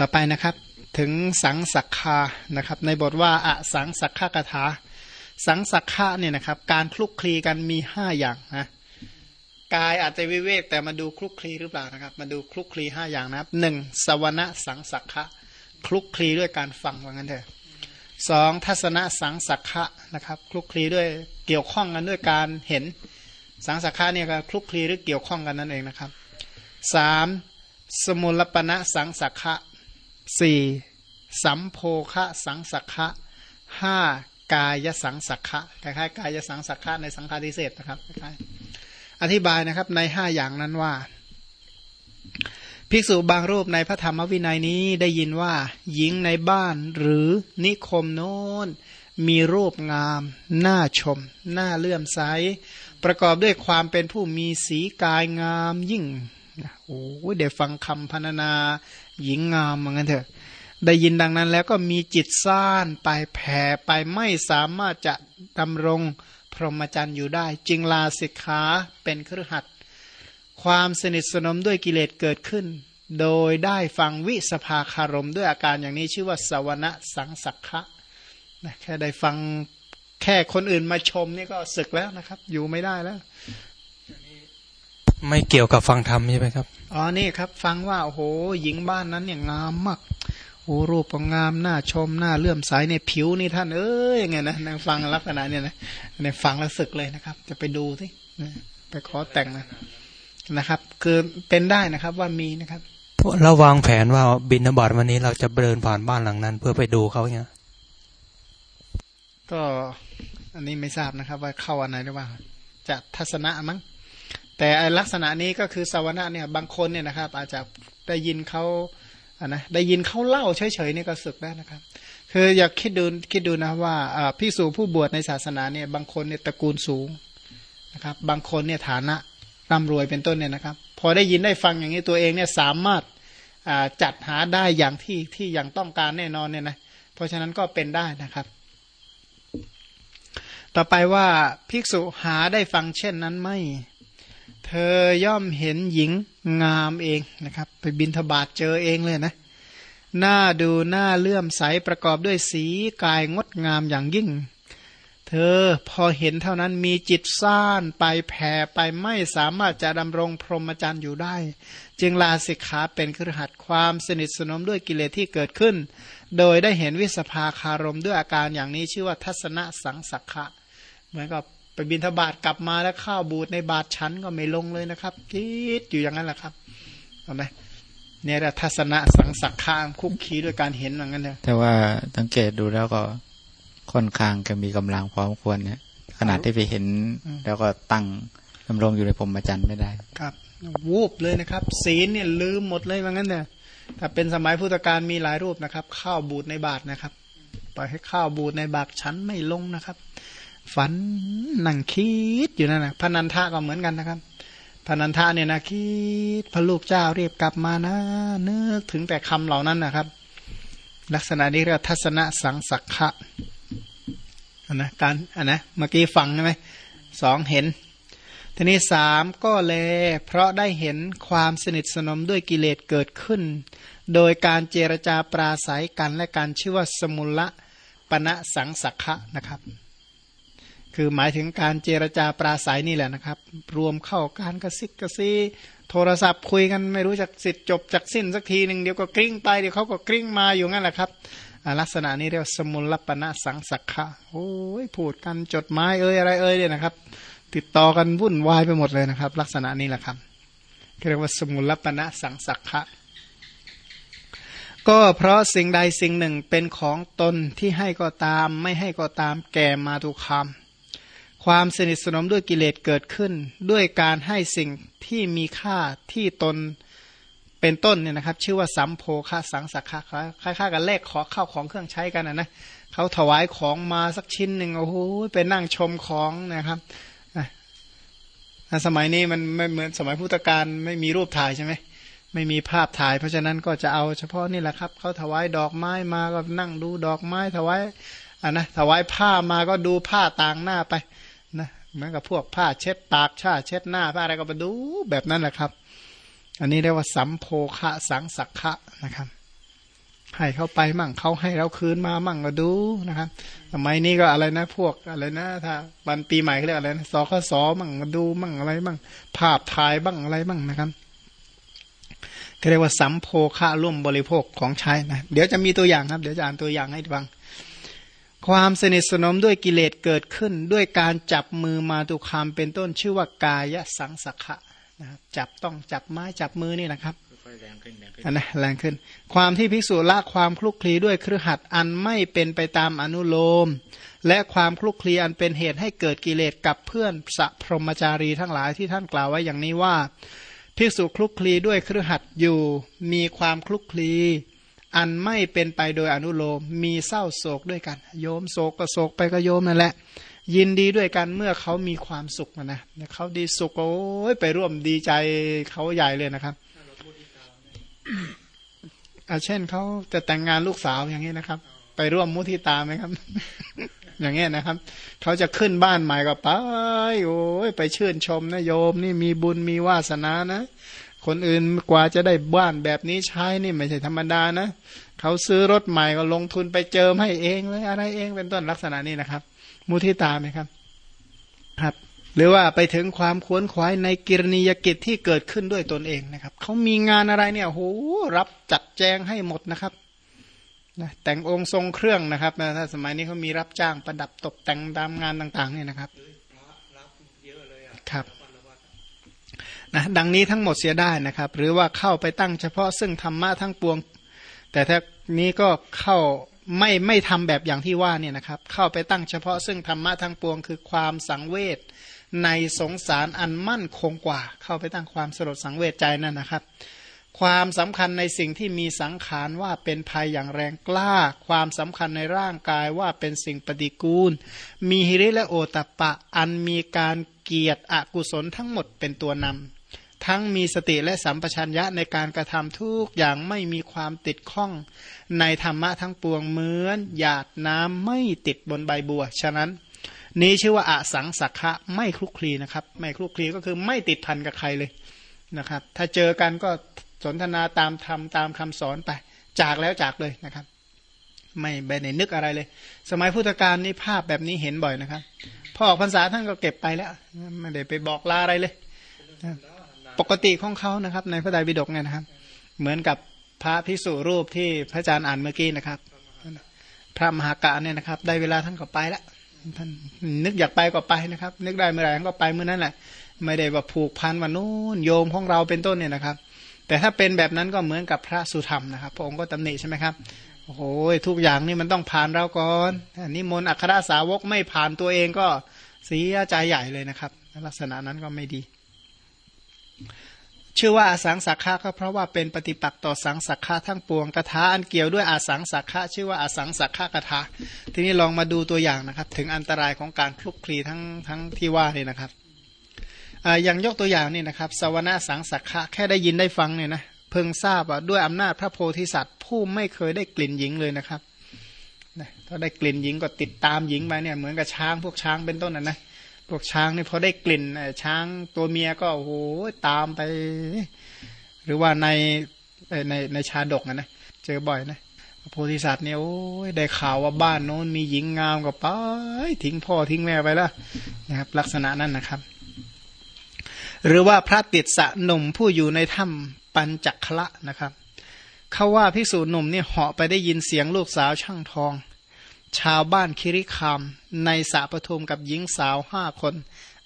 ต่อไปนะครับถึงสังสักคานะครับ ในบทว่าอสังสักขากถา สังสักขะเนี่ยนะครับ การคลุกคลีกันมีห้าอย่างนะกายอาจจะวิเวกแต่มาดูคลุกคลีหรือเปล่านะครับ มาดูคลุกคลีห้าอย่างนะครับหนึ่งสวนะสังสักขะคลุกคลีด้วยการฟังว่างั้นเถอะสองทัศนะสังสักขะนะครับ คลุกคลีด้วยเกี่ยวข้องกันด้วยการเห็น สังสักขะเนี่ยก็คลุกคลีหรือเกี่ยวข้องกันนั่นเองนะครับสามสมุลปณะสังสักขะ สี่สัมโพคะสังสักะห้ากายสังสักขะคล้ายๆกายสังสักะในสังฆาทิเศษนะครับคล้ายอธิบายนะครับในห้าอย่างนั้นว่า ภิกษุบางรูปในพระธรรมวินัยนี้ได้ยินว่า หญิงในบ้านหรือนิคมโน้นมีรูปงาม น่าชม น่าเลื่อมใส ประกอบด้วยความเป็นผู้มีสีกายงามยิ่งโอ้เดี๋ยวฟังคำพรรณนา หญิงงามเหมือนกันเถอะ ได้ยินดังนั้นแล้วก็มีจิตซ่านไปแผ่ไปไม่สามารถจะดำรงพรหมจรรย์อยู่ได้ จึงลาสิกขาเป็นครือขัดความสนิทสนมด้วยกิเลสเกิดขึ้น โดยได้ฟังวิสภาคารมด้วยอาการอย่างนี้ชื่อว่าสวนะสังสักขะนะแค่ได้ฟังแค่คนอื่นมาชมนี่ก็ศึกแล้วนะครับ อยู่ไม่ได้แล้ว ไม่เกี่ยวกับฟังธรรมใช่ไหมครับ อ๋อนี่ครับ ฟังว่าโอ้โหหญิงบ้านนั้นเนี่ยงามมากโอ้รูปงามหน้าชมหน้าเลื่อมใสในผิวนี่ท่านเอ้ยยังไงนะนั่งฟังลักษณะเนี่ยนะในฟังแล้วศึกเลยนะครับ จะไปดูสิไปขอแต่งนะนะครับ คือเป็นได้นะครับว่ามีนะครับเราวางแผนว่าบินนบาตวันนี้เราจะเดินผ่านบ้านหลังนั้น เพื่อไปดูเขาเนี่ยก็อันนี้ไม่ทราบนะครับ ว่าเข้าอันไหนหรือว่าจะทัศนะมั้ง แต่ลักษณะนี้ก็คือสวนะเนี่ยบางคนเนี่ยนะครับ อาจจะได้ยินเขาอ่านะได้ยินเขาเล่าเฉยๆนี่ก็สึกได้นะครับ คืออยากคิดดูคิดดูนะว่าพิสูจผู้บวชในศาสนาเนี่ยบางคนเนี่ยตระกูลสูงนะครับ บางคนเนี่ยฐานะร่ำรวยเป็นต้นเนี่ยนะครับ พอได้ยินได้ฟังอย่างนี้ตัวเองเนี่ยสามารถจัดหาได้อย่างที่ที่อย่างต้องการแน่นอนเนี่ยนะเพราะฉะนั้นก็เป็นได้นะครับ ต่อไปว่าภิกษุหาได้ฟังเช่นนั้นไม่ เธอย่อมเห็นหญิงงามเองนะครับ ไปบินทบาทเจอเองเลยนะหน้าดูหน้าเลื่อมใสประกอบด้วยสีกายงดงามอย่างยิ่ง เธอพอเห็นเท่านั้นมีจิตซ่านไปแผ่ไปไม่สามารถจะดำรงพรหมจรรย์อยู่ได้ จึงลาสิกขาเป็นครหัดความสนิทสนมด้วยกิเลสที่เกิดขึ้น โดยได้เห็นวิสภาคารมด้วยอาการอย่างนี้ชื่อว่าทัศนสังสักขะ เหมือนกับ ไปบินทบาทกลับมาแล้วข้าวบูดในบาทชั้นก็ไม่ลงเลยนะครับ คิดอยู่อย่างนั้นแหละครับเห็นไหมเนี่ยทัศนะสังสักข้ามคุกคีด้วยการเห็นอย่างนั้นเลยแต่ว่าสังเกตดูแล้วก็ค่อนข้างจะมีกำลังพอควรเนี่ยขนาดที่ไปเห็น แล้วก็ตั้งดำรงอยู่ในพรมจันทร์ไม่ได้ ครับ วูบเลยนะครับ ศีลเนี่ยลืมหมดเลยว่างั้นเนี่ยถ้าเป็นสมัยพุทธกาลมีหลายรูปนะครับ ข้าวบูดในบาทนะครับปล่อยให้ข้าวบูดในบาทชั้นไม่ลงนะครับ ฝันนั่งคิดอยู่นั่นนะพนันทะก็เหมือนกันนะครับพนันทะเนี่ยนะคิดพระลูกเจ้าเรียบกลับมานะนึกถึงแต่คำเหล่านั้นนะครับ ลักษณะนี้เรียกทัศนะสังสักขะนะการอันนะเมื่อกี้ฟังใช่ไหมสองเห็น ทีนี้สามก็เลเพราะได้เห็นความสนิทสนมด้วยกิเลสเกิดขึ้น โดยการเจรจาปราศัยกันและการชื่อว่าสมุลละปณะสังสักขะนะครับ คือหมายถึงการเจรจาปราศัยนี่แหละนะครับ รวมเข้าการกระซิกกระซีโทรศัพท์คุยกันไม่รู้จักสิทธิ์จบจากสิ้นสักทีหนึ่งเดี๋ยวก็กริ้งไปเดี๋ยวเขาก็กริ้งมาอยู่งั้นแหละครับลักษณะนี้เรียกสมุลปณะสังสักขะโอ้ยพูดกันจดหมายเอ้ยอะไรเอ้ยเนี่ยนะครับ ติดต่อกันวุ่นวายไปหมดเลยนะครับ ลักษณะนี้แหละครับเรียกว่าสมุลปณะสังสักขะก็เพราะสิ่งใดสิ่งหนึ่งเป็นของตนที่ให้ก็ตาม ไม่ให้ก็ตามแก่มาทุกคำ ความสนิทสนมด้วยกิเลสเกิดขึ้น ด้วยการให้สิ่งที่มีค่าที่ตนเป็นต้นเนี่ยนะครับ ชื่อว่าสัมโพคาสังสักคาคล้ายๆกันแลกขอเข้าของเครื่องใช้กันนะนะเขาถวายของมาสักชิ้นหนึ่งโอ้โหไปนั่งชมของนะครับสมัยนี้มันไม่เหมือนสมัยพุทธกาลไม่มีรูปถ่ายใช่ไหมไม่มีภาพถ่าย เพราะฉะนั้นก็จะเอาเฉพาะนี่แหละครับเขาถวายดอกไม้มาก็นั่งดูดอกไม้ถวายอะนะถวายผ้ามาก็ดูผ้าต่างหน้าไป เหมือนกับพวกผ้าเช็ดปากชาเช็ดหน้าผ้าอะไรก็ไปดูแบบนั้นแหละครับ อันนี้เรียกว่าสัมโพคะสังสักะนะครับให้เขาไปมั่งเขาให้เราคืนมามั่งก็ดูนะครับสมัยนี้ก็อะไรนะพวกอะไรนะ ถ้าวันปีใหม่เขาเรียกอะไรนะสคสมั่งมาดูมั่งอะไรมั่งภาพถ่ายบ้างอะไรบ้างนะครับก็เรียกว่าสัมโพคะร่วมบริโภคของใช้นะเดี๋ยวจะมีตัวอย่างครับ เดี๋ยวจะอ่านตัวอย่างให้ฟัง ความสนิทสนมด้วยกิเลสเกิดขึ้น ด้วยการจับมือมาตุคามเป็นต้นชื่อว่ากายสังสักขะนะครับจับต้องจับไม้จับมือนี่นะครับอันนะแรงขึ้น ความที่ภิกษุละความคลุกคลีด้วยเครือขัดอันไม่เป็นไปตามอนุโลม และความคลุกคลีอันเป็นเหตุให้เกิดกิเลสกับเพื่อนสัพรหมจารีทั้งหลายที่ท่านกล่าวไว้อย่างนี้ว่า ภิกษุคลุกคลีด้วยเครือขัดอยู่ มีความคลุกคลี อันไม่เป็นไปโดยอนุโลมมีเศร้าโศกด้วยกัน โยมโศกก็โศกไปก็โยมนั่นแหละ ยินดีด้วยกันเมื่อเขามีความสุขนะเขาดีสุขโอ้ยไปร่วมดีใจเขาใหญ่เลยนะครับอาเช่นเขาจะแต่งงานลูกสาวอย่างนี้นะครับ ไปร่วมมุทิตาไหมครับ อย่างเงี้ยนะครับ เขาจะขึ้นบ้านใหม่ก็ไปโอ้ยไปชื่นชมนะโยม นี่มีบุญมีวาสนานะ คนอื่นกว่าจะได้บ้านแบบนี้ใช้นี่ไม่ใช่ธรรมดานะเขาซื้อรถใหม่ก็ลงทุนไปเจิมให้เองเลยอะไรเองเป็นต้นลักษณะนี้นะครับ มุทิตาไหมครับ ครับ หรือว่าไปถึงความขวนขวายในกิรณียกิจที่เกิดขึ้นด้วยตนเองนะครับเขามีงานอะไรเนี่ยโหรับจัดแจงให้หมดนะครับนะแต่งองค์ทรงเครื่องนะครับนะถ้าสมัยนี้เขามีรับจ้างประดับตกแต่งตามงานต่าง ๆ เนี่ยนะครับครับ นะดังนี้ทั้งหมดเสียได้นะครับ หรือว่าเข้าไปตั้งเฉพาะซึ่งธรรมะทั้งปวง แต่ถ้านี้ก็เข้าไม่ไม่ทำแบบอย่างที่ว่าเนี่ยนะครับ เข้าไปตั้งเฉพาะซึ่งธรรมะทั้งปวง คือความสังเวชในสงสารอันมั่นคงกว่า เข้าไปตั้งความสลดสังเวชใจนั่นนะครับ ความสำคัญในสิ่งที่มีสังขารว่าเป็นภัยอย่างแรงกล้า ความสำคัญในร่างกายว่าเป็นสิ่งปฏิกูล มีฮิริและโอตปะอันมีการเกียรติอกุศลทั้งหมดเป็นตัวนำ ทั้งมีสติและสัมปชัญญะในการกระทำทุกอย่างไม่มีความติดข้อง ในธรรมะทั้งปวงเหมือนหยาดน้ำไม่ติดบนใบบัว ฉะนั้น นี้ชื่อว่าอาสังสักะไม่คลุกคลีนะครับ ไม่คลุกคลีก็คือไม่ติดพันกับใครเลยนะครับ ถ้าเจอกันก็สนทนาตามธรรมตามคำสอนไป จากแล้วจากเลยนะครับ ไม่ไปไหนนึกอะไรเลย สมัยพุทธกาลนี่ภาพแบบนี้เห็นบ่อยนะครับพอออกพรรษาท่านก็เก็บไปแล้วไม่ได้ไปบอกลาอะไรเลย ปกติของเขานะครับ ในพระไตรปิฎกเนี่ยนะครับ เหมือนกับพระภิกษุรูปที่พระอาจารย์อ่านเมื่อกี้นะครับ พระมหากะเนี่ยนะครับ ได้เวลาท่านก็ไปแล้วท่านนึกอยากไปก็ไปนะครับ นึกได้เมื่อไหร่ก็ไปเมื่อนั้นแหละไม่ได้ว่าผูกพันว่านู้นโยมของเราเป็นต้นเนี่ยนะครับ แต่ถ้าเป็นแบบนั้นก็เหมือนกับพระสุธรรมนะครับ พระองค์ก็ตำหนิใช่ไหมครับโอ้โหทุกอย่างนี่มันต้องผ่านเราก่อนอันนี้มนอัครสาวกไม่ผ่านตัวเองก็เสียใจใหญ่เลยนะครับ ลักษณะนั้นก็ไม่ดี ชื่อว่าอาสังสักขะก็เพราะว่าเป็นปฏิปักษ์ต่อสังสักขะทั้งปวงกถาอันเกี่ยวด้วยอาสังสักขะชื่อว่าอาสังสักขะกถาทีนี้ลองมาดูตัวอย่างนะครับ ถึงอันตรายของการคลุกคลีทั้งทั้งที่ว่านี่นะครับอย่างยกตัวอย่างนี่นะครับ สวนาสังสักขะแค่ได้ยินได้ฟังเนี่ยนะเพิ่งทราบว่าด้วยอำนาจพระโพธิสัตว์ ผู้ไม่เคยได้กลิ่นหญิงเลยนะครับถ้าได้กลิ่นหญิงก็ติดตามหญิงไปเนี่ยเหมือนกับช้างพวกช้างเป็นต้นนะนะ พวกช้างนี่พอได้กลิ่นช้างตัวเมียก็โอ้โหตามไป หรือว่าในในในชาดกนะนะเจอบ่อยนะโพธิสัตว์เนี่ยโอ้ยได้ข่าวว่าบ้านโน้นมีหญิงงามก็ไปทิ้งพ่อทิ้งแม่ไปแล้วนะครับ ลักษณะนั้นนะครับ หรือว่าพระติดสะหนุ่มผู้อยู่ในถ้ำปัญจคละนะครับเขาว่าพิสูจหนุ่มนี่เหาะไปได้ยินเสียงลูกสาวช่างทอง ชาวบ้านคิริคามในสระปทุมกับหญิงสาวห้าคน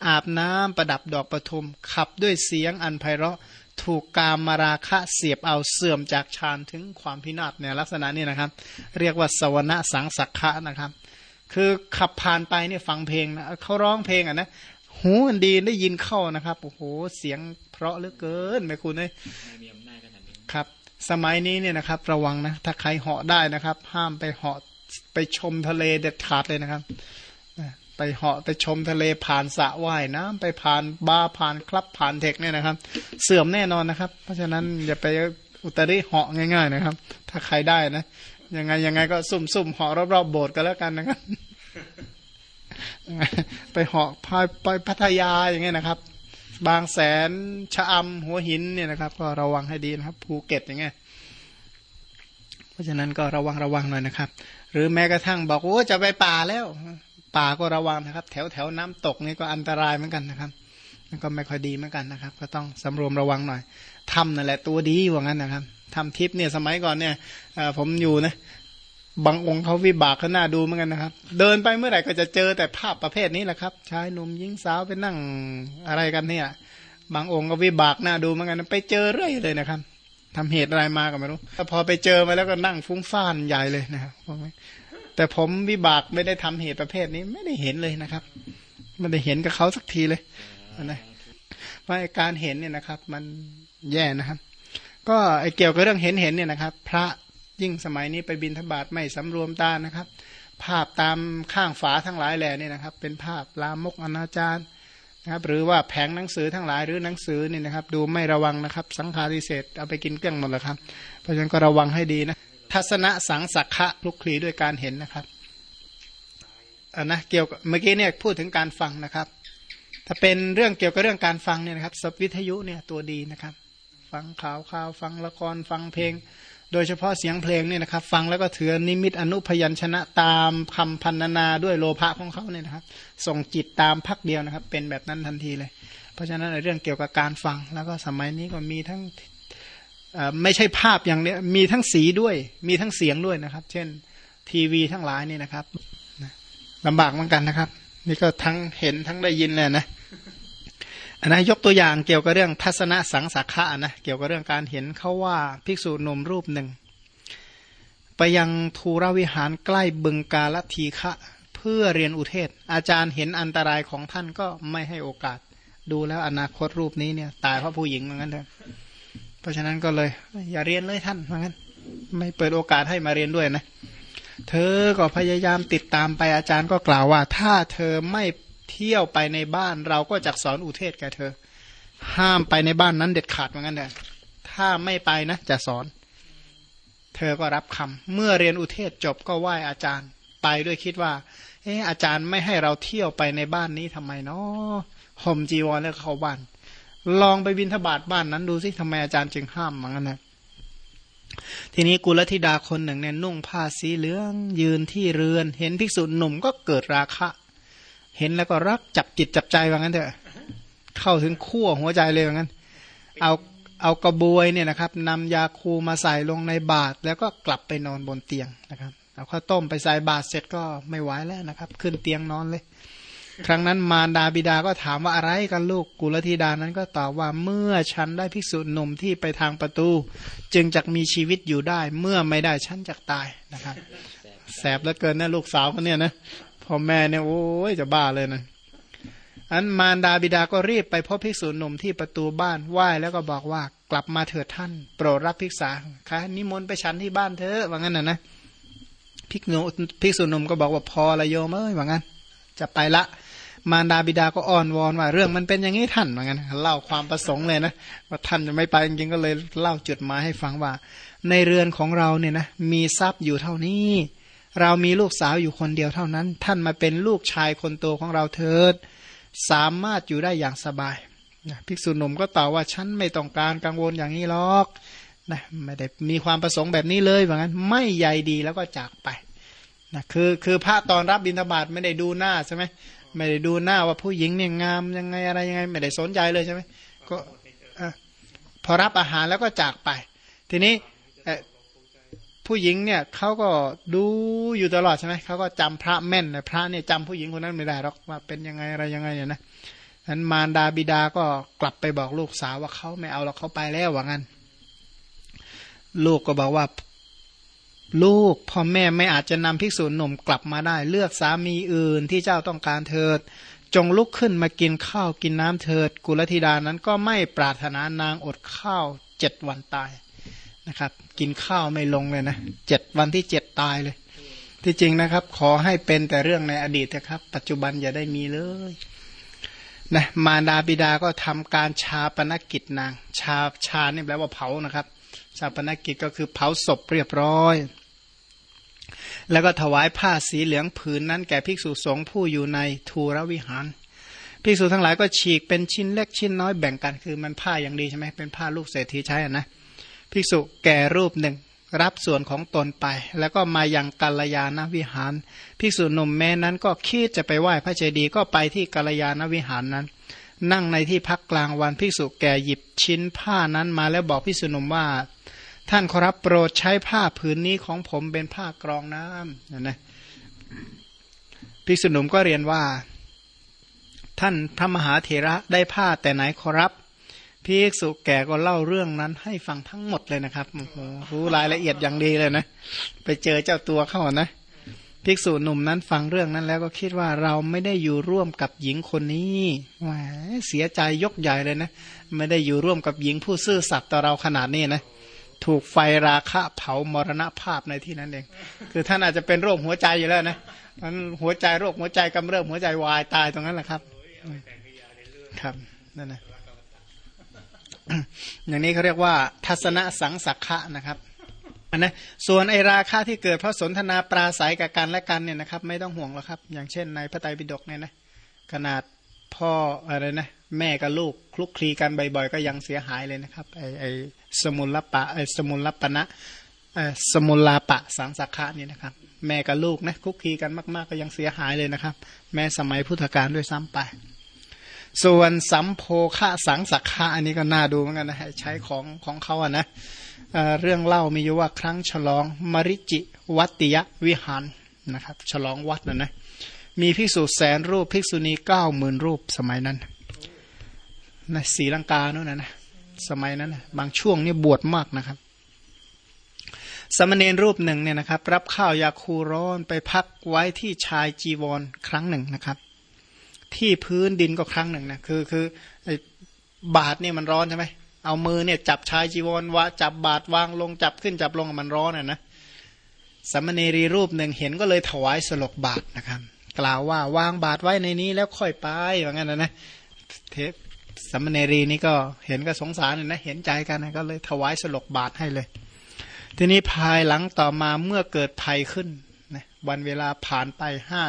อาบน้ำประดับดอกปทุม ขับด้วยเสียงอันไพเราะถูกกามมาราคะเสียบเอาเสื่อมจากฌานถึงความพินาศเนี่ยลักษณะนี้นะครับ เรียกว่าสวรรสังสักขะนะครับ คือขับผ่านไปเนี่ยฟังเพลงนะเขาร้องเพลงอะนะหูมันดีได้ยินเข้านะครับโอ้โหเสียงเพราะเหลือเกินไหมคุณเลยครับ สมัยนี้เนี่ยนะครับ ระวังนะถ้าใครเหาะได้นะครับ ห้ามไปเหาะ ไปชมทะเลเด็ดขาดเลยนะครับไปเหาะไปชมทะเลผ่านสระว่ายน้ำไปผ่านบาผ่านคลับผ่านเทคเนี่ยนะครับ เสื่อมแน่นอนนะครับ เพราะฉะนั้นอย่าไปอุตริเหาะง่าย ๆ นะครับ ถ้าใครได้นะยังไงยังไงก็ซุ่มๆเหาะรอบๆโบสถ์ก็แล้วกันนะครับ ไปเหาะพายไปพัทยาอย่างเงี้ยนะครับ บางแสนชะอำหัวหินเนี่ยนะครับ ก็ระวังให้ดีนะครับ ภูเก็ตอย่างเงี้ยเพราะฉะนั้นก็ระวังระวังหน่อยนะครับ หรือแม้กระทั่งบอกโอ้จะไปป่าแล้ว ป่าก็ระวังนะครับ แถวแถวน้ำตกนี่ก็อันตรายเหมือนกันนะครับนั่นก็ไม่ค่อยดีเหมือนกันนะครับ ก็ต้องสำรวมระวังหน่อยทำนั่นแหละตัวดีว่างั้นนะครับทำทิปเนี่ยสมัยก่อนเนี่ยผมอยู่นะบางองค์เขาวิบากเขาหน้าดูเหมือนกันนะครับ เดินไปเมื่อไหร่ก็จะเจอแต่ภาพประเภทนี้แหละครับชายหนุ่มหญิงสาวไปนั่งอะไรกันเนี่ย บางองค์ก็วิบากหน้าดูเหมือนกัน ไปเจอเรื่อยเลยนะครับ ทำเหตุอะไรมาก็ไม่รู้ถ้าพอไปเจอมาแล้วก็นั่งฟุ้งฟ่านใหญ่เลยนะครับแต่ผมวิบากไม่ได้ทำเหตุประเภทนี้ไม่ได้เห็นเลยนะครับ ไม่ได้เห็นกับเขาสักทีเลยนะว่าการเห็นเนี่ยนะครับ มันแย่นะครับ ก็ไอเกี่ยวกับเรื่องเห็นเห็นเนี่ยนะครับ พระยิ่งสมัยนี้ไปบินทบาทไม่สำรวมตานะครับ ภาพตามข้างฝาทั้งหลายแหล่นี่นะครับ เป็นภาพลามกอนาจาร นะครับหรือว่าแผงหนังสือทั้งหลายหรือหนังสือนี่นะครับ ดูไม่ระวังนะครับ สังฆาริเศษเอาไปกินเกลี้ยงหมดเลยครับ เพราะฉะนั้นก็ระวังให้ดีนะทัศนะสังสักขะลุกคลีด้วยการเห็นนะครับอ่านะเกี่ยวกับเมื่อกี้เนี่ยพูดถึงการฟังนะครับ ถ้าเป็นเรื่องเกี่ยวกับเรื่องการฟังเนี่ยนะครับสวิทยุเนี่ยตัวดีนะครับ ฟังข่าวข่าวฟังละครฟังเพลง โดยเฉพาะเสียงเพลงเนี่ยนะครับ ฟังแล้วก็เถือนิมิตอนุพยัญชนะตามคำพันนาด้วยโลภะของเขาเนี่ยนะครับ ส่งจิตตามพักเดียวนะครับ เป็นแบบนั้นทันทีเลย เพราะฉะนั้นในเรื่องเกี่ยวกับการฟังแล้วก็สมัยนี้ก็มีทั้งไม่ใช่ภาพอย่างเนี้ยมีทั้งสีด้วย มีทั้งเสียงด้วยนะครับ เช่น ทีวีทั้งหลายนี่นะครับลำบากเหมือนกันนะครับ นี่ก็ทั้งเห็นทั้งได้ยินเลยนะ นนะยกตัวอย่างเกี่ยวกับเรื่องทัศนสังสักขะนะเกี่ยวกับเรื่องการเห็นเขาว่าภิกษุหนุ่มรูปหนึ่ง ไปยังทูรวิหารใกล้บึงกาลทีฆะเพื่อเรียนอุเทศ อาจารย์เห็นอันตรายของท่านก็ไม่ให้โอกาส ดูแล้วอนาคตรูปนี้เนี่ยตายเพราะผู้หญิงเหมือนกันเถอะเพราะฉะนั้นก็เลย อย่าเรียนเลยท่านเหมือนกันไม่เปิดโอกาสให้มาเรียนด้วยนะ เธอก็พยายามติดตามไปอาจารย์ก็กล่าวว่า ถ้าเธอไม่ เที่ยวไปในบ้านเราก็จะสอนอุเทศแกเธอ ห้ามไปในบ้านนั้นเด็ดขาดเหมือนกันเลยถ้าไม่ไปนะจะสอน เธอก็รับคำเมื่อเรียนอุเทศจบก็ไหว้อาจารย์ ไปด้วยคิดว่า เอออาจารย์ไม่ให้เราเที่ยวไปในบ้านนี้ทำไมเนาะห่มจีวรแล้วเข้าบ้าน ลองไปบินทบาทบ้านนั้นดูสิทำไมอาจารย์จึงห้ามเหมือนกันนะทีนี้กุลธิดาคนหนึ่งเนี่ยนุ่งผ้าสีเหลือง ยืนที่เรือน เห็นภิกษุหนุ่มก็เกิดราคะ เห็นแล้วก็รักจับจิตจับใจว่างั้นเถอะเข้าถึงขั้วหัวใจเลยว่างั้น เอาเอากระบวยเนี่ยนะครับนำยาคูมาใส่ลงในบาตรแล้วก็กลับไปนอนบนเตียงนะครับเอาข้าวต้มไปใส่บาตรเสร็จก็ไม่ไหวแล้วนะครับ ขึ้นเตียงนอนเลย ครั้งนั้นมารดาบิดาก็ถามว่าอะไรกันลูกกุลธิดานั้นก็ตอบว่าเมื่อฉันได้ภิกษุหนุ่มที่ไปทางประตู จึงจะมีชีวิตอยู่ได้ เมื่อไม่ได้ฉันจะตายนะครับ แสบเหลือเกินนะลูกสาวคนเนี้ยนะ พ่อแม่เนี่ยโอ้ยจะบ้าเลยนะอันมารดาบิดาก็รีบไปพบภิกษุหนุ่มที่ประตูบ้านไหว้แล้วก็บอกว่ากลับมาเถิดท่าน โปรดรับภิกษาค่ะนิมนต์ไปฉันที่บ้านเธอว่างั้นนะนะภิกษุภิกษุหนุ่มก็บอกว่าพอละโยมเอ้ยว่างั้น จะไปละ มารดาบิดาก็อ้อนวอนว่า เรื่องมันเป็นอย่างนี้ท่านว่างั้นเล่าความประสงค์เลยนะว่าท่านจะไม่ไปจริงๆก็เลยเล่าจุดหมายให้ฟังว่า ในเรือนของเราเนี่ยนะมีทรัพย์อยู่เท่านี้ เรามีลูกสาวอยู่คนเดียวเท่านั้น ท่านมาเป็นลูกชายคนโตของเราเถิด สามารถอยู่ได้อย่างสบายนะภิกษุหนุ่มก็ตอบว่าฉันไม่ต้องการกังวลอย่างนี้หรอกนะไม่ได้มีความประสงค์แบบนี้เลยว่างั้นไม่ใหญ่ดีแล้วก็จากไปนะคือคือพระตอนรับบิณฑบาตไม่ได้ดูหน้าใช่ไหมไม่ได้ดูหน้าว่าผู้หญิงเนี่ยงามยังไงอะไรยังไง ไม่ได้สนใจเลยใช่ไหมก็พอรับอาหารแล้วก็จากไป ทีนี้ ผู้หญิงเนี่ยเขาก็ดูอยู่ตลอดใช่ไหมเขาก็จำพระแม่นแต่พระเนี่ยจำผู้หญิงคนนั้นไม่ได้หรอกว่าเป็นยังไงอะไรยังไงเนี่ยนะนั้นมารดาบิดาก็กลับไปบอกลูกสาวว่าเขาไม่เอาเราเขาไปแล้วว่างั้น ลูกก็บอกว่า ลูกพ่อแม่ไม่อาจจะนำภิกษุหนุ่มกลับมาได้ เลือกสามีอื่นที่เจ้าต้องการเถิด จงลุกขึ้นมากินข้าวกินน้ำเถิด กุลธิดานั้นก็ไม่ปรารถนานางอดข้าวเจ็ดวันตาย นะครับ กินข้าวไม่ลงเลยนะเจ็ดวันที่เจ็ดตายเลย ที่จริงนะครับ ขอให้เป็นแต่เรื่องในอดีตนะครับ ปัจจุบันอย่าได้มีเลยนะมารดาบิดาก็ทำการชาปนกิจนาง ชาชานี่แปลว่าเผานะครับ ชาปนกิจก็คือเผาศพเรียบร้อย แล้วก็ถวายผ้าสีเหลืองผืนนั้น แก่ภิกษุสงฆ์ผู้อยู่ในทูรวิหารภิกษุทั้งหลายก็ฉีกเป็นชิ้นเล็กชิ้นน้อยแบ่งกันคือมันผ้าอย่างดีใช่ไหมเป็นผ้าลูกเศรษฐีใช้อะนะ ภิกษุแก่รูปหนึ่ง รับส่วนของตนไป แล้วก็มาอยังกัลยาณวิหาร ภิกษุหนุ่มแม้นั้นก็คิดจะไปไหว้พระเจดีย์ก็ไปที่กัลยาณวิหารนั้น นั่งในที่พักกลางวันภิกษุแก่หยิบชิ้นผ้านั้นมาแล้วบอกภิกษุหนุ่มว่า ท่านขอรับโปรดใช้ผ้าผืนนี้ของผมเป็นผ้ากรองน้ำนะนะภิกษุหนุ่มก็เรียนว่า ท่านพระมหาเถระได้ผ้าแต่ไหนขอรับ ภิกษุแก่ก็เล่าเรื่องนั้น ให้ฟังทั้งหมดเลยนะครับโอ้โหรู้รายละเอียดอย่างดีเลยนะ ไปเจอเจ้าตัวเข้านะภิกษุหนุ่มนั้นฟังเรื่องนั้นแล้วก็คิดว่าเราไม่ได้อยู่ร่วมกับหญิงคนนี้แหมเสียใจยกใหญ่เลยนะ ไม่ได้อยู่ร่วมกับหญิงผู้ซื่อสัตย์ต่อเราขนาดนี้นะ ถูกไฟราคะเผามรณภาพในที่นั้นเอง คือท่านอาจจะเป็นโรคหัวใจอยู่แล้วนะมันหัวใจโรคหัวใจกำเริบหัวใจวายตายตรงนั้นแหละครับ ครับนั่นนะ อย่างนี้เขาเรียกว่า ทัศนสังสักขะนะครับนนะส่วนไอราคะที่เกิดเพราะสนทนาปราศัยกับกันและกันเนี่ยนะครับ ไม่ต้องห่วงหรอกครับ อย่างเช่นในพระไตรปิฎกเนี่ยนะขนาดพ่ออะไรนะแม่กับลูกคลุกคลีกันบ่อยๆ ก็ยังเสียหายเลยนะครับไอไอสมุลปะไอสมุลปะนะสมุลาปะสังสักขะนี่นะครับ แม่กับลูกนะคลุกคลีกันมาก ๆ ก็ยังเสียหายเลยนะครับ แม้สมัยพุทธกาลด้วยซ้ำไป ส่วนสัมโพคะสังสักขะอันนี้ก็น่าดูเหมือนกันนะใช้ของของเขาอะนะเเรื่องเล่ามีอยู่ว่าครั้งฉลองมริจิวัติยวิหารนะครับ ฉลองวัดนะนะมีภิกษุแสนรูปภิกษุณีเก้าหมื่นรูปสมัยนั้นนะสีลังกาโน่นนะนะสมัยนั้นนะบางช่วงนี่บวชมากนะครับ สมณเณรรูปหนึ่งเนี่ยนะครับ รับข้าวยาคูร้อนไปพักไว้ที่ชายจีวรครั้งหนึ่งนะครับ ที่พื้นดินก็ครั้งหนึ่งนะคือคือบาทเนี่ยมันร้อนใช่ไหมเอามือเนี่ยจับชายจีวรวะจับบาทวางลงจับขึ้นจับลงมันร้อนอะนะสมณีรีรูปหนึ่งเห็นก็เลยถวายสลกบาทนะครับ กล่าวว่าวางบาทไว้ในนี้แล้วค่อยไปอย่างนั้นนะนะเทปสมณีรีนี่ก็เห็นก็สงสารนะเห็นใจกันนะก็เลยถวายสลกบาทให้เลย ทีนี้ภายหลังต่อมาเมื่อเกิดภัยขึ้นนะวันเวลาผ่านไปห้า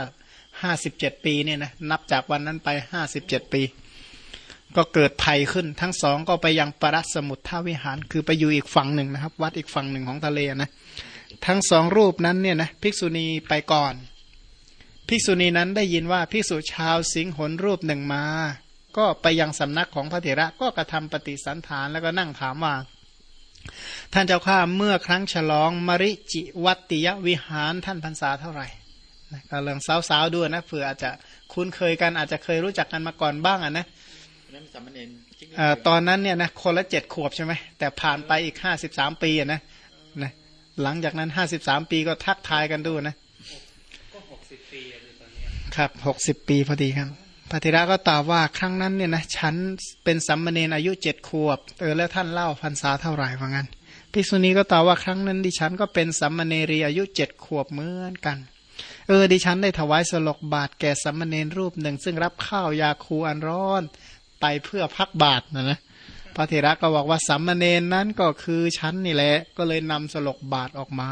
ห้าสิบเจ็ดปีเนี่ยนะนับจากวันนั้นไปห้าสิบเจ็ดปี ก็เกิดภัยขึ้นทั้งสองก็ไปยังปรัสมุทธวิหาร คือไปอยู่อีกฝั่งหนึ่งนะครับ วัดอีกฝั่งหนึ่งของทะเลนะทั้งสองรูปนั้นเนี่ยนะภิกษุณีไปก่อน ภิกษุณีนั้นได้ยินว่าภิกษุชาวสิงหนรูปหนึ่งมา ก็ไปยังสำนักของพระเถระก็กระทำปฏิสันฐานแล้วก็นั่งถามว่าท่านเจ้าข้าเมื่อครั้งฉลองมริจิวัติยวิหารท่านพรรษาเท่าไหร่ ก็เรื่องสาวๆด้วยนะเผื่ออาจจะคุ้นเคยกันอาจจะเคยรู้จักกันมาก่อนบ้างอะนะตอนนั้นเนี่ยนะคนละเจ็ดขวบใช่ไหมแต่ผ่านไปอีกห้าสิบสามปีอะนะนะหลังจากนั้นห้าสิบสามปีก็ทักทายกันดูนะก็หกสิบปีตอนนี้ครับหกสิบปีพอดีครับพระธิระก็ตอบว่าครั้งนั้นเนี่ยนะฉันเป็นสัมมาเนนอายุเจ็ดขวบเออแล้วท่านเล่าพรรษาเท่าไหร่ว่างั้นภิกษุณีก็ตอบว่าครั้งนั้นดิฉันก็เป็นสัมมาเนรีอายุเจ็ดขวบเหมือนกัน เออดิฉันได้ถวายสลกบาทแก่สัมมเนรรูปหนึ่ง ซึ่งรับข้าวยาคูอันร้อนไปเพื่อพักบาทนะนะพระเถระก็บอกว่าสัมมเนรนั้นก็คือฉันนี่แหละ ก็เลยนำสลกบาทออกมา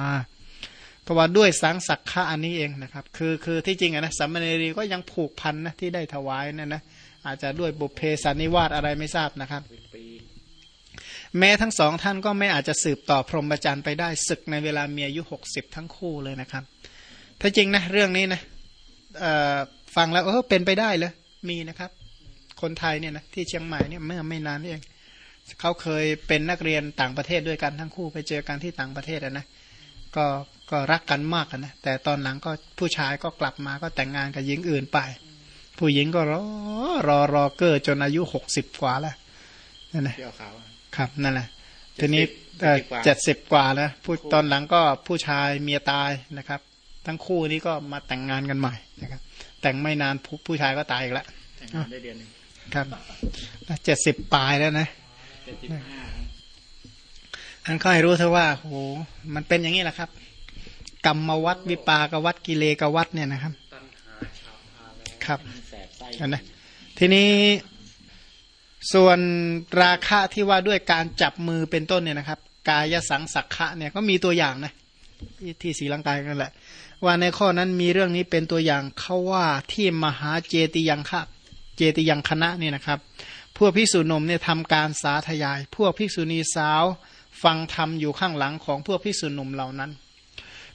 เพราะว่าด้วยสังสักขะอันนี้เองนะครับ คือคือที่จริงนะสัมมเนรีก็ยังผูกพันนะที่ได้ถวายนั่นนะอาจจะด้วยบุพเพสันนิวาสอะไรไม่ทราบนะครับแม้ทั้งสองท่านก็ไม่อาจจะสืบต่อพรหมจรรย์ไปได้ศึกในเวลาเมียอายุหกสิบทั้งคู่เลยนะครับ ถ้าจริงนะเรื่องนี้นะฟังแล้วเออเป็นไปได้เลยมีนะครับ คนไทยเนี่ยนะที่เชียงใหม่เนี่ยเมื่อไม่นานนี่เองเขาเคยเป็นนักเรียนต่างประเทศด้วยกันทั้งคู่ไปเจอกันที่ต่างประเทศนะก็ก็รักกันมากนะแต่ตอนหลังก็ผู้ชายก็กลับมาก็แต่งงานกับหญิงอื่นไป ผู้หญิงก็รอรอรอเกอร์จนอายุหกสิบกว่าแล้วนั่นแหละครับนั่นแหละทีนี้เจ็ดสิบกว่าแล้วผู้ตอนหลังก็ผู้ชายเมียตายนะครับ ทั้งคู่นี้ก็มาแต่งงานกันใหม่นะครับ แต่งไม่นานผู้ผู้ชายก็ตายอีกแล้วแต่งงานได้เดือนนึงครับเจ็ดสิบปลายแล้วนะเจ็ดสิบห้าอันก็ให้รู้เถอะว่าโหมันเป็นอย่างนี้แหละครับ กรรมวัดวิปากวัดกิเลกวัดเนี่ยนะครับครับอันนะทีนี้ส่วนราคะที่ว่าด้วยการจับมือเป็นต้นเนี่ยนะครับ กายสังสักขะเนี่ยก็มีตัวอย่างนะที่สีลังกายกันแหละ ว่าในข้อนั้นมีเรื่องนี้เป็นตัวอย่างเขาว่าที่มหาเจติยังคะเจติยังคณะนี่นะครับ พวกภิกษุนมเนี่ยทำการสาธยาย พวกภิกษุณีสาวฟังธรรมอยู่ข้างหลังของพวกพิสุหนุ่มเหล่านั้น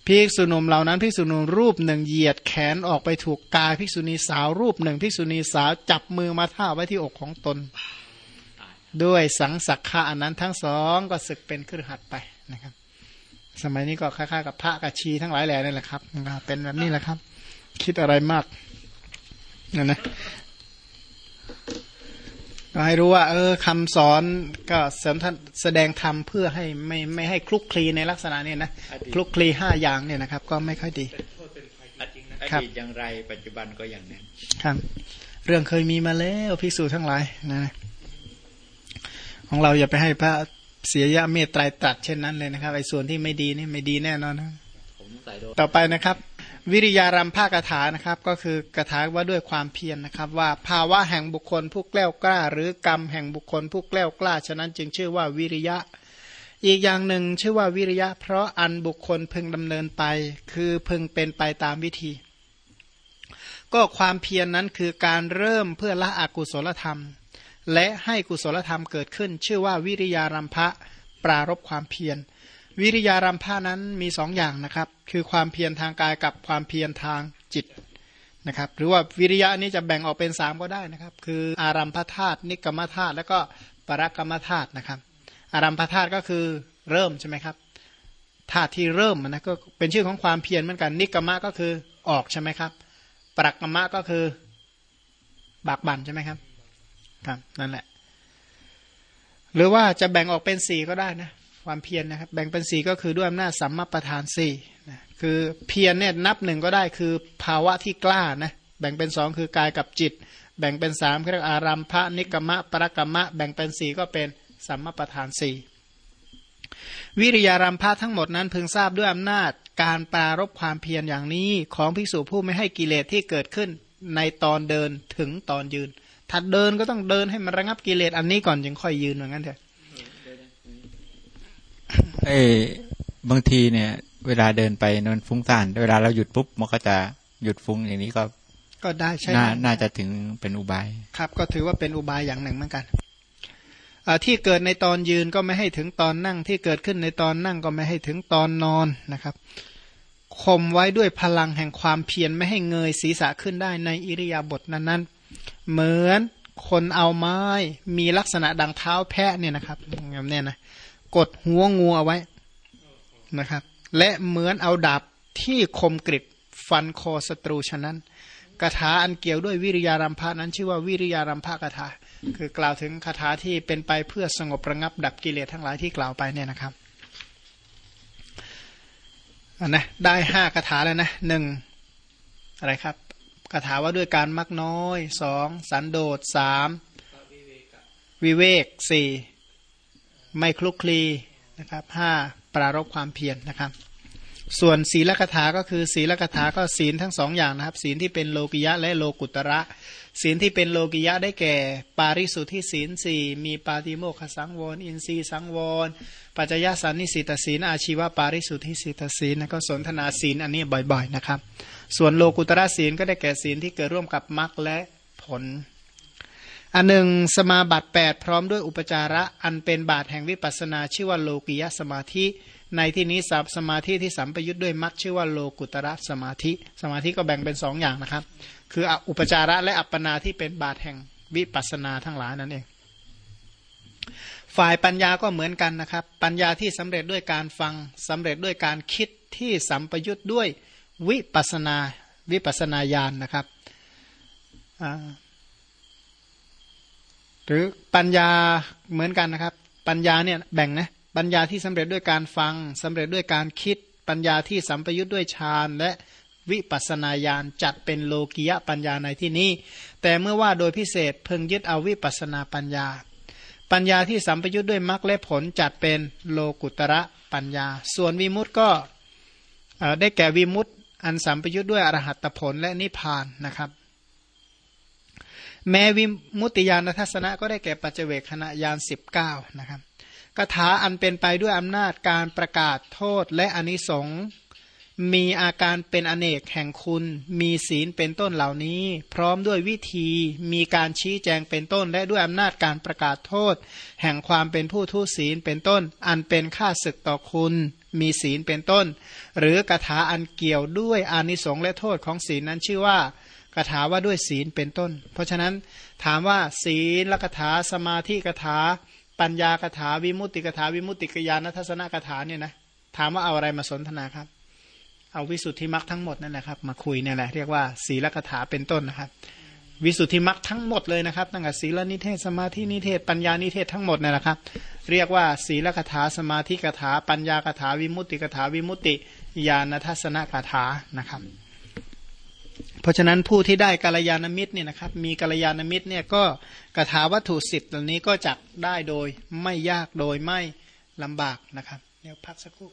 ภิกษุหนุ่มเหล่านั้นภิกษุหนุ่มรูปหนึ่งเหยียดแขนออกไปถูกกายภิกษุณีสาวรูปหนึ่งภิกษุณีสาวจับมือมาท่าไว้ที่อกของตน ด้วยสังสักขะอันนั้นทั้งสองก็ศึกเป็นครือหัดไปนะครับ สมัยนี้ก็คล้ายๆกับพระกับชีทั้งหลายแหล่นี่แหละครับเป็นแบบนี้แหละครับ คิดอะไรมากนั่นนะก็ให้รู้ว่า เออคำสอนก็เสริมท่านแสดงธรรมเพื่อให้ไม่ไม่ให้คลุกคลีในลักษณะนี้นะคลุกคลีห้าอย่างเนี่ยนะครับ ก็ไม่ค่อยดีอครับดีตอย่างไรปัจจุบันก็อย่างนั้นครับ เรื่องเคยมีมาแล้วพิสูจน์ทั้งหลายนะ ของเราอย่าไปให้พระ เสียยะเมตไตรตรัสเช่นนั้นเลยนะครับไอ้ส่วนที่ไม่ดีนี่ไม่ดีแน่นอนนะผมใส่โดต่อไปนะครับ วิริยารัมภากถานะครับ ก็คือกถาว่าด้วยความเพียรนะครับ ว่าภาวะแห่งบุคคลผู้แกล้วกล้า หรือกรรมแห่งบุคคลผู้แกล้วกล้า ฉะนั้นจึงชื่อว่าวิริยะ อีกอย่างหนึ่งชื่อว่าวิริยะ เพราะอันบุคคลพึงดำเนินไป คือพึงเป็นไปตามวิธี ก็ความเพียรนนั้นคือการเริ่มเพื่อละอกุศลธรรม และให้กุศลธรรมเกิดขึ้น ชื่อว่าวิริยารัมภะปรารบความเพียร วิริยารัมภานั้นมีสองอย่างนะครับ คือความเพียรทางกายกับความเพียรทางจิตนะครับ หรือว่าวิริยะนี้จะแบ่งออกเป็นสามก็ได้นะครับ คืออารัมพธาตุนิกรรมธาตุแล้วก็ปรกรรมธาตุนะครับ อารัมพธาตุก็คือเริ่มใช่ไหมครับธาตุที่เริ่มนะก็เป็นชื่อของความเพียรเหมือนกันนิกรรมะก็คือออกใช่ไหมครับ ปรกรรมะก็คือ บากบั่นใช่ไหมครับ ครับนั่นแหละ หรือว่าจะแบ่งออกเป็นสี่ก็ได้นะความเพียรนะครับ แบ่งเป็นสี่ก็คือด้วยอำนาจสัมมาประธานสี่นะคือเพียรเนี่ยนับหนึ่งก็ได้คือภาวะที่กล้านะแบ่งเป็นสองคือกายกับจิต แบ่งเป็นสามเรียกอารัมภะนิกรมะปรกรมะ แบ่งเป็นสี่ก็เป็นสัมมาประธานสี่วิริยารัมภะทั้งหมดนั้นพึงทราบด้วยอำนาจการปรารบความเพียรอย่างนี้ของภิกษุผู้ไม่ให้กิเลสที่เกิดขึ้นในตอนเดินถึงตอนยืน ถ้าเดินก็ต้องเดินให้มันระงับกิเลสอันนี้ก่อนจึงค่อยยืนเหมือนกันเถอะเอ้ยบางทีเนี่ย เวลาเดินไปนนฟุ้งซ่านเวลาเราหยุดปุ๊บมันก็จะหยุดฟุ้งอย่างนี้ก็ ก็ได้ใช่น่าไหมน่าจะถึงเป็นอุบาย ครับ ก็ถือว่าเป็นอุบายอย่างหนึ่งเหมือนกันอ่าที่เกิดในตอนยืนก็ไม่ให้ถึงตอนนั่ง ที่เกิดขึ้นในตอนนั่งก็ไม่ให้ถึงตอนนอนนะครับข่มไว้ด้วยพลังแห่งความเพียรไม่ให้เงยศีรษะขึ้นได้ในอิริยาบถนั้นๆ เหมือนคนเอาไม้มีลักษณะดังเท้าแพะเนี่ยนะครับแบบเนี้ยนะกดหัวงูเอาไว้นะครับ และเหมือนเอาดาบที่คมกริบฟันคอศัตรูฉะนั้นคาถาอันเกี่ยวด้วยวิริยารัมภะนั้นชื่อว่าวิริยารัมภะคาถาคือกล่าวถึงคาถาที่เป็นไปเพื่อสงบระงับดับกิเลสทั้งหลายที่กล่าวไปเนี่ยนะครับอันนะได้ห้าคาถาแล้วนะหนึ่งอะไรครับ คาถาว่าด้วยการมักน้อยสองสันโดษสามวิเวกสี่ไม่คลุกคลีนะครับห้าปรารบความเพียรนะครับ ส่วนศีลคาถาก็คือศีลคาถาก็ศีลทั้งสองอย่างนะครับ ศีลที่เป็นโลกิยะและโลกุตระ ศีลที่เป็นโลกิยะได้แก่ ปาริสุทธิศีลสี่มีปาติโมกขสังวรอินทรีสังวรปัจจยสันนิสิตศีลอาชีวปาริสุทธิสิตศีลนะก็สนทนาศีลอันนี้บ่อยๆนะครับ ส่วนโลกุตระศีลก็ได้แก่ศีลที่เกิดร่วมกับมรรคและผลอันหนึ่งสมาบัติ8พร้อมด้วยอุปจาระอันเป็นบาทแห่งวิปัสสนาชื่อว่าโลกิยะสมาธิ ในที่นี้สับสมาธิที่สัมปยุทธ์ด้วยมรรคชื่อว่าโลกุตระสมาธิ สมาธิก็แบ่งเป็นสองอย่างนะครับ คืออุปจาระและอัปปนาที่เป็นบาทแห่งวิปัสสนาทั้งหลายนั่นเอง ฝ่ายปัญญาก็เหมือนกันนะครับ ปัญญาที่สำเร็จด้วยการฟังสำเร็จด้วยการคิดที่สัมปยุทธ์ด้วยวิปัสนาวิปัสนาญาณนนะครับหรือปัญญาเหมือนกันนะครับ ปัญญาเนี่ยแบ่งนะ ปัญญาที่สำเร็จด้วยการฟังสำเร็จด้วยการคิด ปัญญาที่สัมปยุทธ์ด้วยฌานและวิปัสนาญาณจัดเป็นโลกิยะปัญญาในที่นี้ แต่เมื่อว่าโดยพิเศษเพิ่งยึดเอาวิปัสนาปัญญา ปัญญาที่สัมปยุทธ์ด้วยมรรคและผลจัดเป็นโลกุตระปัญญา ส่วนวิมุตต์ก็ได้แก่วิมุตต์อันสัมปยุทธ์ด้วยอรหัตผลและนิพพานนะครับ แม้วิมุตติญาณทัศนะก็ได้แก่ปัจเจเวคขณะยานสิบเก้านะครับ คาถาอันเป็นไปด้วยอำนาจการประกาศโทษและอนิสงส์มีอาการเป็นอเนกแห่งคุณ มีศีลเป็นต้นเหล่านี้ พร้อมด้วยวิธี มีการชี้แจงเป็นต้น และด้วยอำนาจการประกาศโทษ แห่งความเป็นผู้ทุศีลเป็นต้น อันเป็นค่าศึกต่อคุณ มีศีลเป็นต้น หรือกถาอันเกี่ยวด้วยอานิสงส์และโทษของศีลนั้นชื่อว่ากถาว่าด้วยศีลเป็นต้น เพราะฉะนั้นถามว่าศีลละกถาสมาธิกถา ปัญญากถาวิมุตติกถาวิมุตติกญาณทัศนกถาเนี่ยนะถามว่าเอาอะไรมาสนทนาครับ เอาวิสุทธิมรรคทั้งหมดนั่นแหละครับ มาคุยเนี่ยแหละเรียกว่าศีลกถาเป็นต้นนะครับ วิสุทธิมรรคทั้งหมดเลยนะครับตั้งแต่ศีลนิเทศสมาธินิเทศ ปัญญานิเทศทั้งหมดนั่นแหละครับ เรียกว่าศีลกถาสมาธิกถา ปัญญากถาวิมุตติกถาวิมุตติญาณทัศนกถานะครับ เพราะฉะนั้นผู้ที่ได้กาลยานมิตรเนี่ยนะครับมีกาลยานมิตรเนี่ยก็กถาวัตถุสิทธิ์เหล่านี้ก็จักได้โดยไม่ยากโดยไม่ลำบากนะครับ เดี๋ยวพักสักครู่